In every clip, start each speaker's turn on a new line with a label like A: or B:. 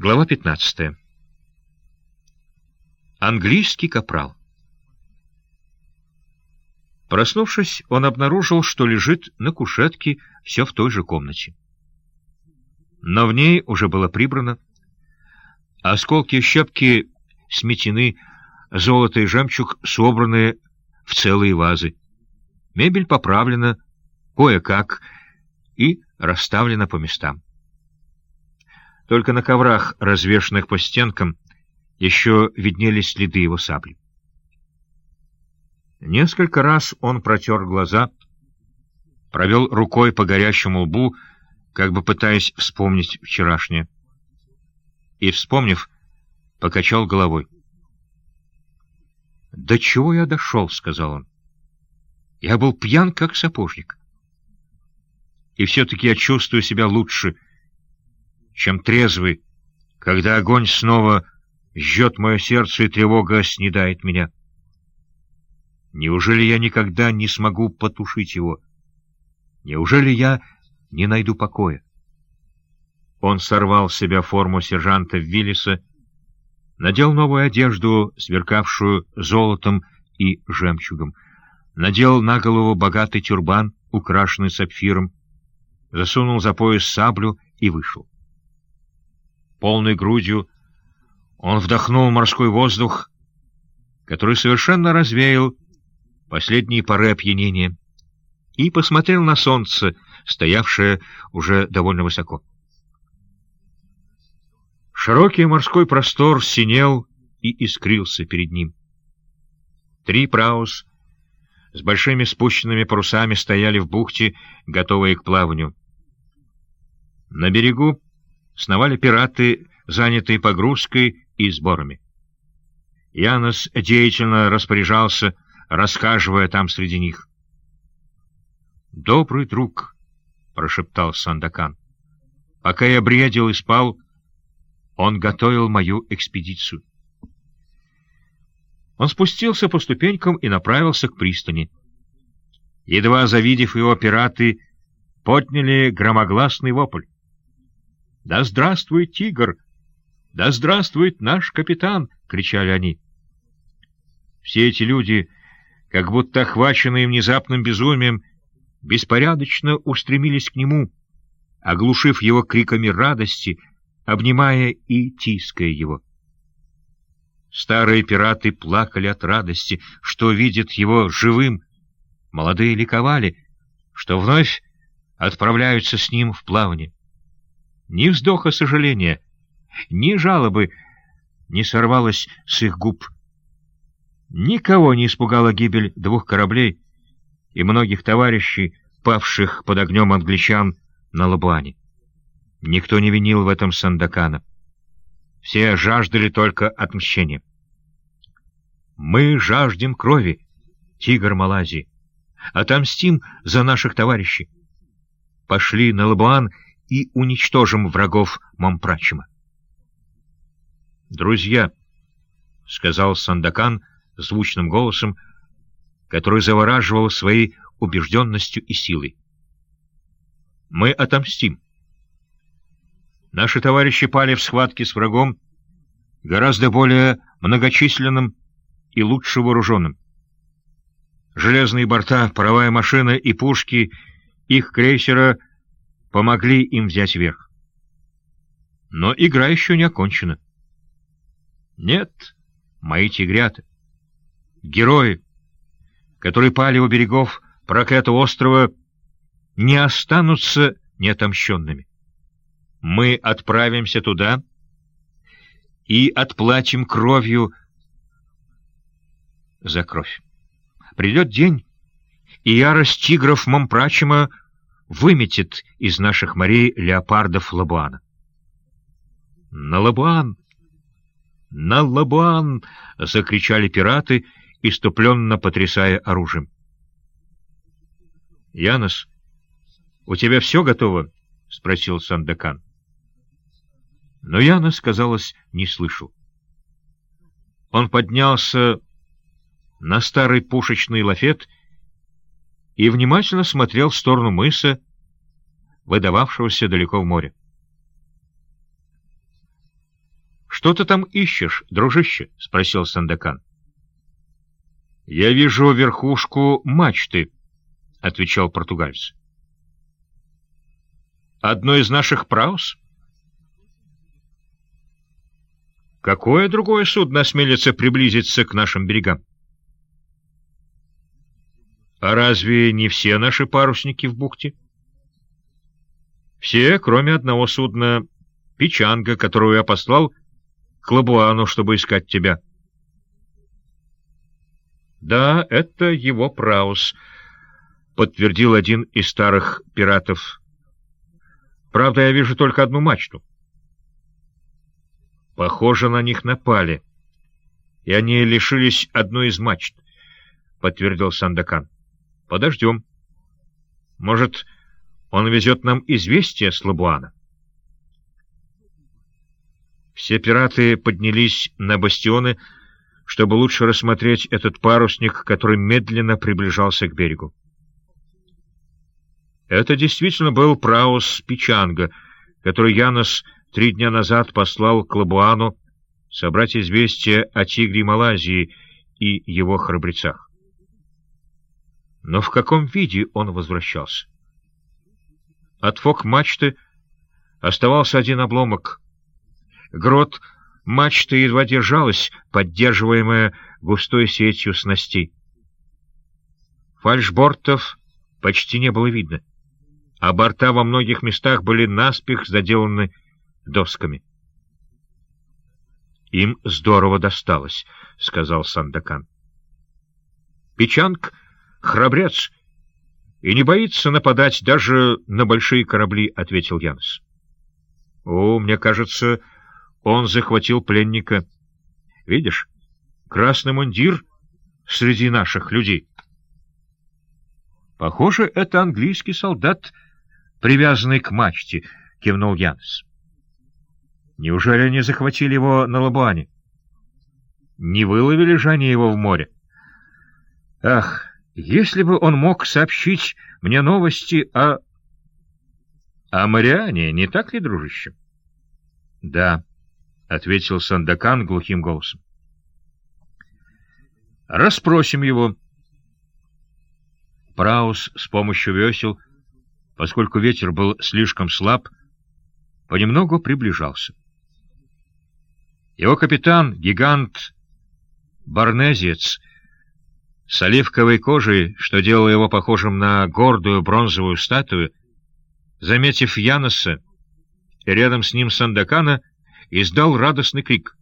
A: Глава 15. Английский капрал. Проснувшись, он обнаружил, что лежит на кушетке все в той же комнате. Но в ней уже было прибрано. Осколки щепки сметены, золото и жемчуг собраны в целые вазы. Мебель поправлена кое-как и расставлена по местам. Только на коврах, развешанных по стенкам, еще виднелись следы его сабли. Несколько раз он протер глаза, провел рукой по горящему лбу, как бы пытаясь вспомнить вчерашнее. И, вспомнив, покачал головой. «До чего я дошел?» — сказал он. «Я был пьян, как сапожник. И все-таки я чувствую себя лучше — чем трезвый, когда огонь снова жжет мое сердце и тревога снедает меня. Неужели я никогда не смогу потушить его? Неужели я не найду покоя? Он сорвал с себя форму сержанта Виллиса, надел новую одежду, сверкавшую золотом и жемчугом, надел на голову богатый тюрбан, украшенный сапфиром, засунул за пояс саблю и вышел полной грудью, он вдохнул морской воздух, который совершенно развеял последние поры опьянения, и посмотрел на солнце, стоявшее уже довольно высоко. Широкий морской простор синел и искрился перед ним. Три праус с большими спущенными парусами стояли в бухте, готовые к плаванию. На берегу сновали пираты, занятые погрузкой и сборами. Янос деятельно распоряжался, расхаживая там среди них. «Добрый друг», — прошептал Сандакан, — «пока я бредил и спал, он готовил мою экспедицию». Он спустился по ступенькам и направился к пристани. Едва завидев его, пираты подняли громогласный вопль. «Да здравствует тигр! Да здравствует наш капитан!» — кричали они. Все эти люди, как будто охваченные внезапным безумием, беспорядочно устремились к нему, оглушив его криками радости, обнимая и тиская его. Старые пираты плакали от радости, что видят его живым, молодые ликовали, что вновь отправляются с ним в плавание. Ни вздоха сожаления, ни жалобы не сорвалось с их губ. Никого не испугала гибель двух кораблей и многих товарищей, павших под огнем англичан на Лабуане. Никто не винил в этом Сандакана. Все жаждали только отмщения. Мы жаждем крови, тигр Малайзии. Отомстим за наших товарищей. Пошли на Лабуан и уничтожим врагов Мампрачима. «Друзья», — сказал Сандакан звучным голосом, который завораживал своей убежденностью и силой. «Мы отомстим. Наши товарищи пали в схватке с врагом, гораздо более многочисленным и лучше вооруженным. Железные борта, паровая машина и пушки их крейсера — помогли им взять верх. Но игра еще не окончена. Нет, мои тигрята, герои, которые пали у берегов проклятого острова, не останутся неотомщенными. Мы отправимся туда и отплатим кровью за кровь. Придет день, и ярость тигров Мампрачима выметит из наших морей леопардов Лабуана. «На Лабуан! На Лабуан!» — закричали пираты, исступленно потрясая оружием. «Янос, у тебя все готово?» — спросил Сандакан. Но Янос, казалось, не слышал. Он поднялся на старый пушечный лафет и внимательно смотрел в сторону мыса, выдававшегося далеко в море. «Что ты там ищешь, дружище?» — спросил Сандакан. «Я вижу верхушку мачты», — отвечал португальц. «Одно из наших праус?» Какое другое судно осмелится приблизиться к нашим берегам? А разве не все наши парусники в бухте? Все, кроме одного судна, Пичанга, которую я послал к Лабуану, чтобы искать тебя. Да, это его праус, подтвердил один из старых пиратов. Правда, я вижу только одну мачту. Похоже, на них напали, и они лишились одной из мачт, — подтвердил Сандакан. — Подождем. Может, он везет нам известие с Лабуана? Все пираты поднялись на бастионы, чтобы лучше рассмотреть этот парусник, который медленно приближался к берегу. Это действительно был праус Пичанга, который Янос три дня назад послал к Лабуану собрать известие о тигре Малайзии и его храбрецах. Но в каком виде он возвращался? От фок-мачты оставался один обломок. Грот мачты едва держалась, поддерживаемая густой сетью снастей. Фальшбортов почти не было видно, а борта во многих местах были наспех заделаны досками. — Им здорово досталось, — сказал Сандакан. — Печанг — храбрец и не боится нападать даже на большие корабли, — ответил Янс. — О, мне кажется, он захватил пленника. Видишь, красный мундир среди наших людей. Похоже, это английский солдат, привязанный к мачте, — кивнул Янс. Неужели они захватили его на Лабуане? Не выловили же они его в море? Ах, если бы он мог сообщить мне новости о... О Мариане, не так ли, дружище? — Да, — ответил Сандакан глухим голосом. — Расспросим его. Праус с помощью весел, поскольку ветер был слишком слаб, понемногу приближался. Его капитан, гигант Барнезец, с оливковой кожей, что делало его похожим на гордую бронзовую статую, заметив Яноса и рядом с ним Сандакана, издал радостный крик.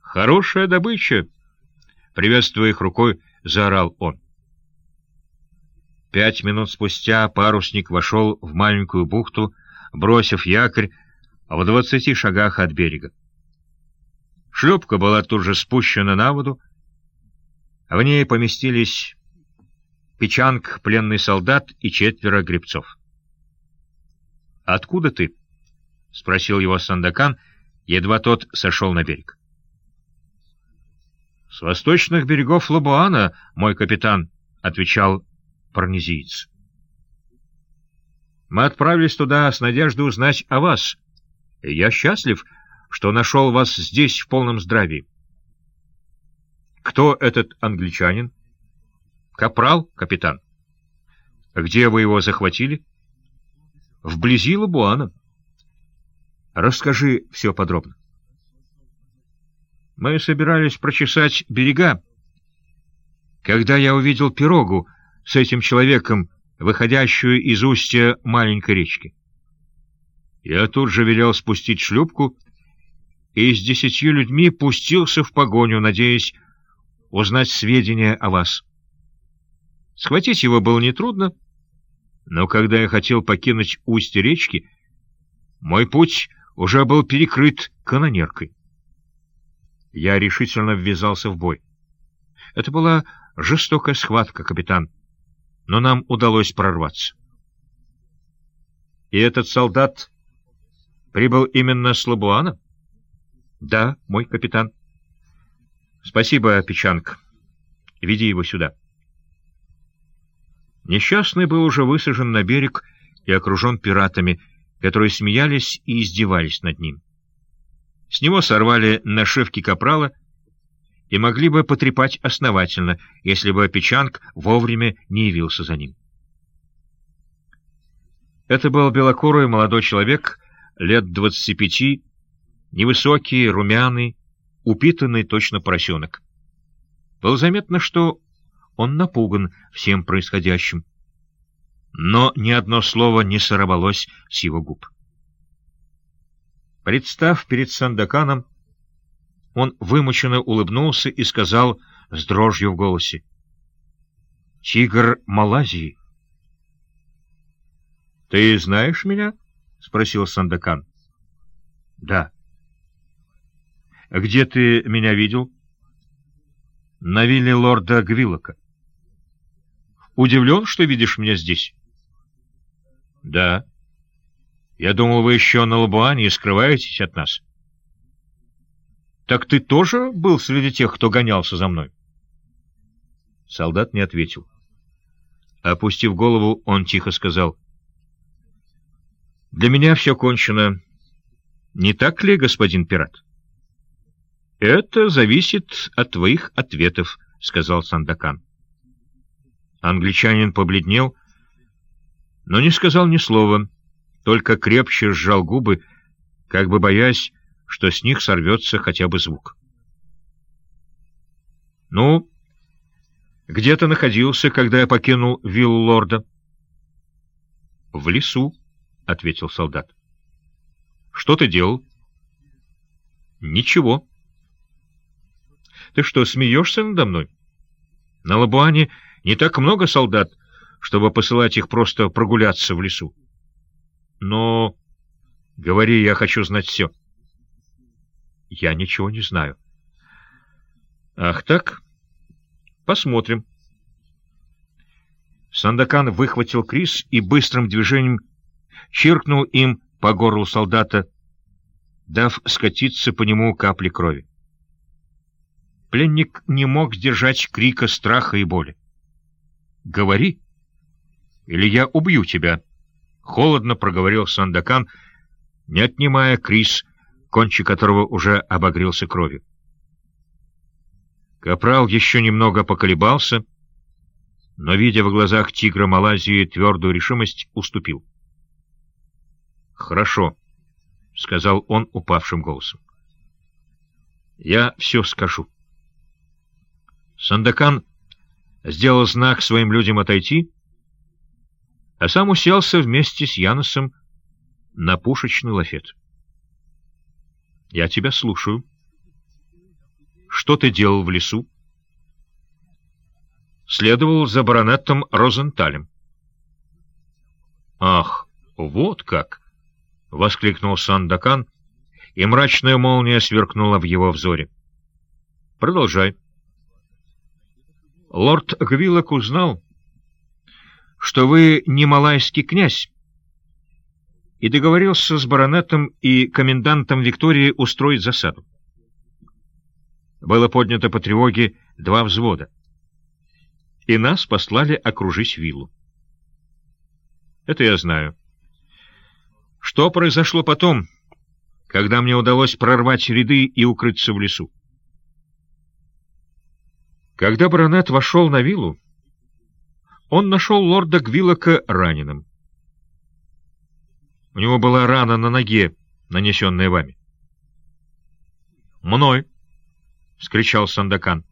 A: «Хорошая добыча!» — приветствуя их рукой, заорал он. Пять минут спустя парусник вошел в маленькую бухту, бросив якорь в двадцати шагах от берега. Шлюпка была тут же спущена на воду. В ней поместились Печанг, пленный солдат и четверо гребцов. «Откуда ты?» — спросил его Сандакан, едва тот сошел на берег. «С восточных берегов Лабуана, мой капитан», — отвечал парнезиец. «Мы отправились туда с надеждой узнать о вас. И я счастлив, — что нашел вас здесь в полном здравии. Кто этот англичанин? Капрал, капитан. Где вы его захватили? Вблизи Лабуана. Расскажи все подробно. Мы собирались прочесать берега, когда я увидел пирогу с этим человеком, выходящую из устья маленькой речки. Я тут же велел спустить шлюпку и с десятью людьми пустился в погоню, надеясь узнать сведения о вас. Схватить его было нетрудно, но когда я хотел покинуть устье речки, мой путь уже был перекрыт канонеркой. Я решительно ввязался в бой. Это была жестокая схватка, капитан, но нам удалось прорваться. И этот солдат прибыл именно с Лабуана? — Да, мой капитан. — Спасибо, Печанг. Веди его сюда. Несчастный был уже высажен на берег и окружен пиратами, которые смеялись и издевались над ним. С него сорвали нашивки капрала и могли бы потрепать основательно, если бы Печанг вовремя не явился за ним. Это был белокурый молодой человек, лет двадцати пяти, невысокий, румяный, упитанный точно поросенок. Было заметно, что он напуган всем происходящим. Но ни одно слово не сорвалось с его губ. Представ перед Сандаканом, он вымученно улыбнулся и сказал с дрожью в голосе. «Тигр Малайзии». «Ты знаешь меня?» — спросил Сандакан. «Да». «Где ты меня видел?» «На вилле лорда Гвиллока». «Удивлен, что видишь меня здесь?» «Да». «Я думал, вы еще на Лабуане и скрываетесь от нас». «Так ты тоже был среди тех, кто гонялся за мной?» Солдат не ответил. Опустив голову, он тихо сказал. «Для меня все кончено. Не так ли, господин пират?» «Это зависит от твоих ответов», — сказал Сандакан. Англичанин побледнел, но не сказал ни слова, только крепче сжал губы, как бы боясь, что с них сорвется хотя бы звук. «Ну, где ты находился, когда я покинул виллу лорда?» «В лесу», — ответил солдат. «Что ты делал?» «Ничего». «Ты что, смеешься надо мной? На Лабуане не так много солдат, чтобы посылать их просто прогуляться в лесу. Но... Говори, я хочу знать все». Я ничего не знаю. Ах так? Посмотрим. Сандакан выхватил Крис и быстрым движением чиркнул им по горлу солдата, дав скатиться по нему капли крови. Пленник не мог сдержать крика страха и боли. «Говори, или я убью тебя», — холодно проговорил Сандакан, не отнимая Крис кончик которого уже обогрелся кровью. Капрал еще немного поколебался, но, видя в глазах тигра Малайзии твердую решимость, уступил. «Хорошо», — сказал он упавшим голосом. «Я все скажу». Сандакан сделал знак своим людям отойти, а сам уселся вместе с Яносом на пушечный лафет. Я тебя слушаю. Что ты делал в лесу? Следовал за баронетом Розенталем. Ах, вот как! — воскликнул Сандакан, и мрачная молния сверкнула в его взоре. Продолжай. Лорд Гвиллок узнал, что вы не малайский князь, и договорился с баронетом и комендантом Виктории устроить засаду. Было поднято по тревоге два взвода, и нас послали окружить виллу. Это я знаю. Что произошло потом, когда мне удалось прорвать ряды и укрыться в лесу? Когда баронет вошел на виллу, он нашел лорда Гвиллока раненым. У него была рана на ноге, нанесенная вами. «Мной!» — вскричал Сандакан.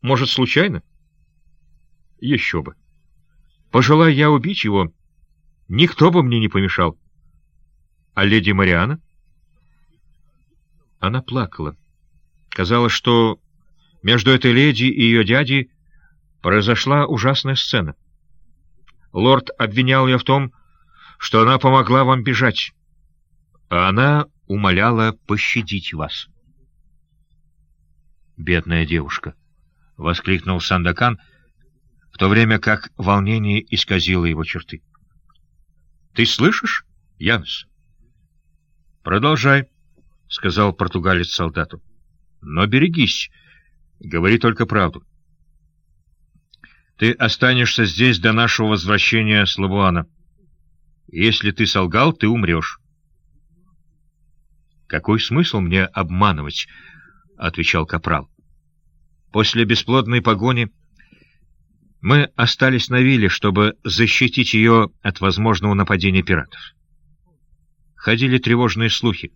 A: «Может, случайно?» «Еще бы! Пожелай я убить его, никто бы мне не помешал. А леди Мариана?» Она плакала. Казалось, что между этой леди и ее дядей произошла ужасная сцена. Лорд обвинял ее в том, что она помогла вам бежать, а она умоляла пощадить вас. «Бедная девушка!» — воскликнул Сандакан, в то время как волнение исказило его черты. «Ты слышишь, Янс?» «Продолжай», — сказал португалец солдату. «Но берегись, говори только правду. Ты останешься здесь до нашего возвращения с Лабуана». Если ты солгал, ты умрешь. «Какой смысл мне обманывать?» — отвечал Капрал. «После бесплодной погони мы остались на вилле, чтобы защитить ее от возможного нападения пиратов. Ходили тревожные слухи.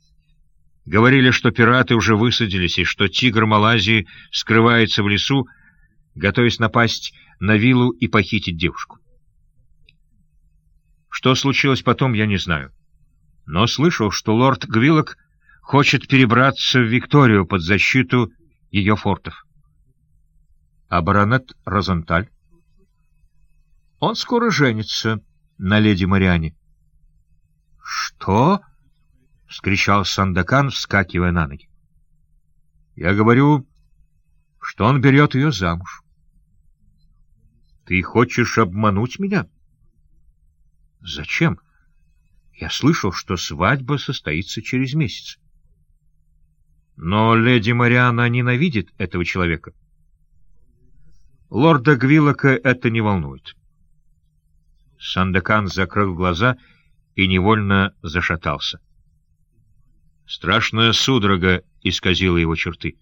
A: Говорили, что пираты уже высадились и что тигр Малайзии скрывается в лесу, готовясь напасть на виллу и похитить девушку. Что случилось потом, я не знаю. Но слышал, что лорд Гвиллок хочет перебраться в Викторию под защиту ее фортов. А баронет Розенталь? Он скоро женится на леди Мариане. — Что? — вскричал Сандакан, вскакивая на ноги. — Я говорю, что он берет ее замуж. — Ты хочешь обмануть меня? — Зачем? Я слышал, что свадьба состоится через месяц. Но леди Мариана ненавидит этого человека. Лорда Гвиллока это не волнует. Сандакан закрыл глаза и невольно зашатался. Страшная судорога исказила его черты.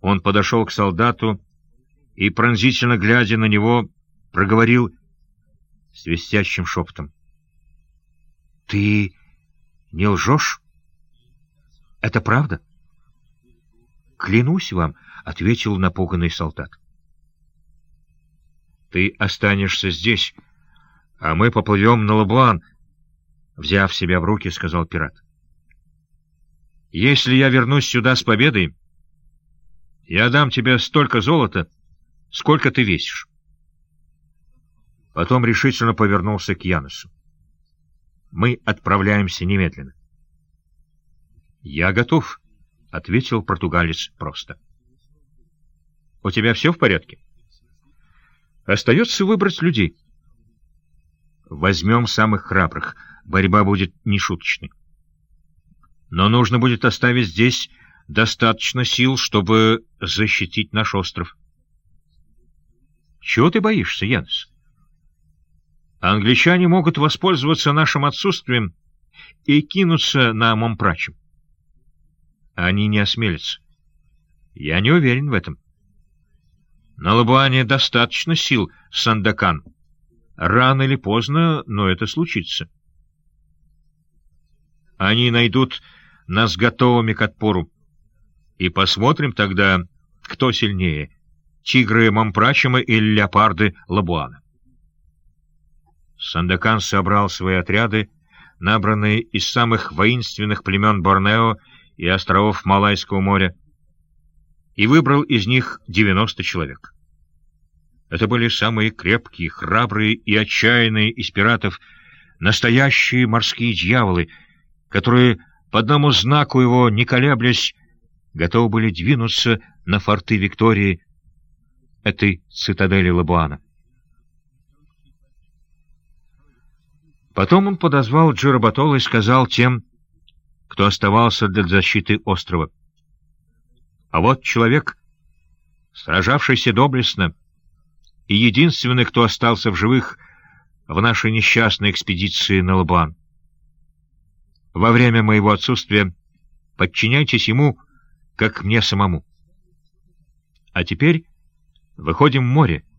A: Он подошел к солдату и, пронзительно глядя на него, проговорил свистящим шепотом. — Ты не лжешь? — Это правда? — Клянусь вам, — ответил напуганный солдат. — Ты останешься здесь, а мы поплывем на Лаблан, — взяв себя в руки, сказал пират. — Если я вернусь сюда с победой, я дам тебе столько золота, сколько ты весишь. Потом решительно повернулся к Янусу. — Мы отправляемся немедленно. «Я готов», — ответил португалец просто. «У тебя все в порядке?» «Остается выбрать людей». «Возьмем самых храбрых. Борьба будет нешуточной. Но нужно будет оставить здесь достаточно сил, чтобы защитить наш остров». «Чего ты боишься, Янс?» «Англичане могут воспользоваться нашим отсутствием и кинуться на Момпрачем. Они не осмелятся. Я не уверен в этом. На Лабуане достаточно сил, Сандакан. Рано или поздно, но это случится. Они найдут нас готовыми к отпору. И посмотрим тогда, кто сильнее — тигры Мампрачема или леопарды Лабуана. Сандакан собрал свои отряды, набранные из самых воинственных племен Борнео и островов Малайского моря, и выбрал из них 90 человек. Это были самые крепкие, храбрые и отчаянные из пиратов, настоящие морские дьяволы, которые по одному знаку его, не колеблясь, готовы были двинуться на форты Виктории, этой цитадели Лабуана. Потом он подозвал Джиробатола и сказал тем, кто оставался для защиты острова. А вот человек, сражавшийся доблестно, и единственный, кто остался в живых в нашей несчастной экспедиции на Лабуан. Во время моего отсутствия подчиняйтесь ему, как мне самому. А теперь выходим в море,